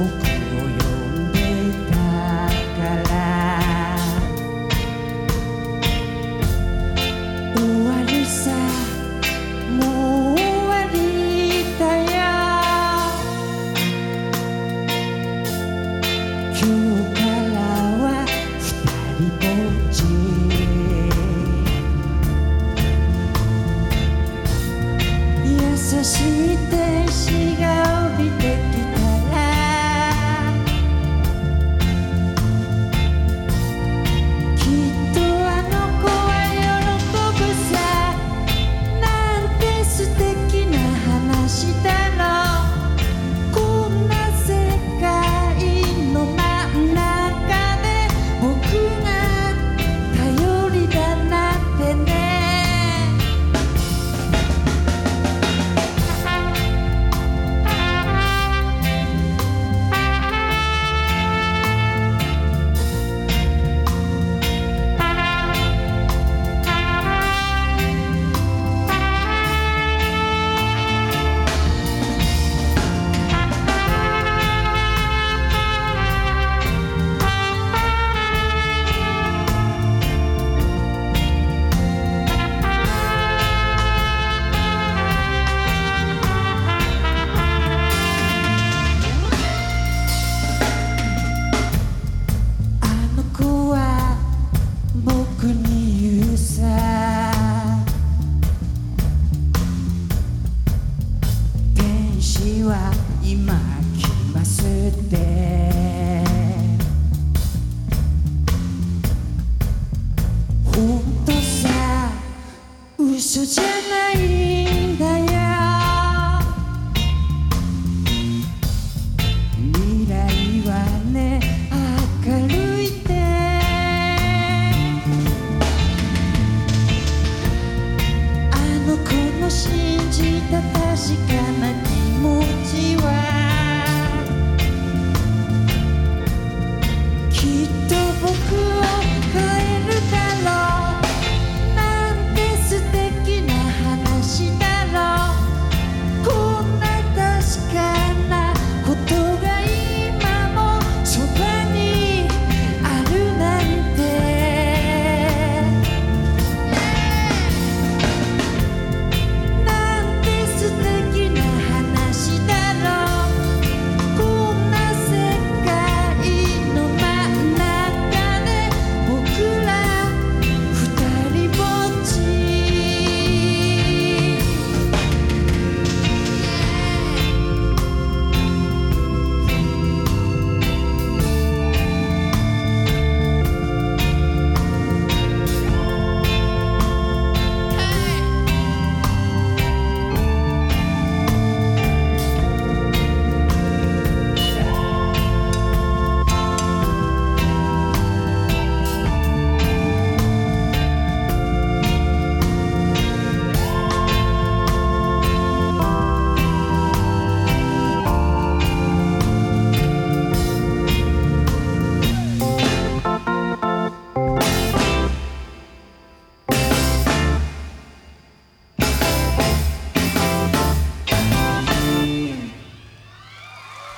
僕わりさもうわりだよ。ょうからは二人ぼっち優しい天使。ますって。ほんとさ嘘じゃないんだよ。未来はね明るいって。あの子の信じた確かな気持ち。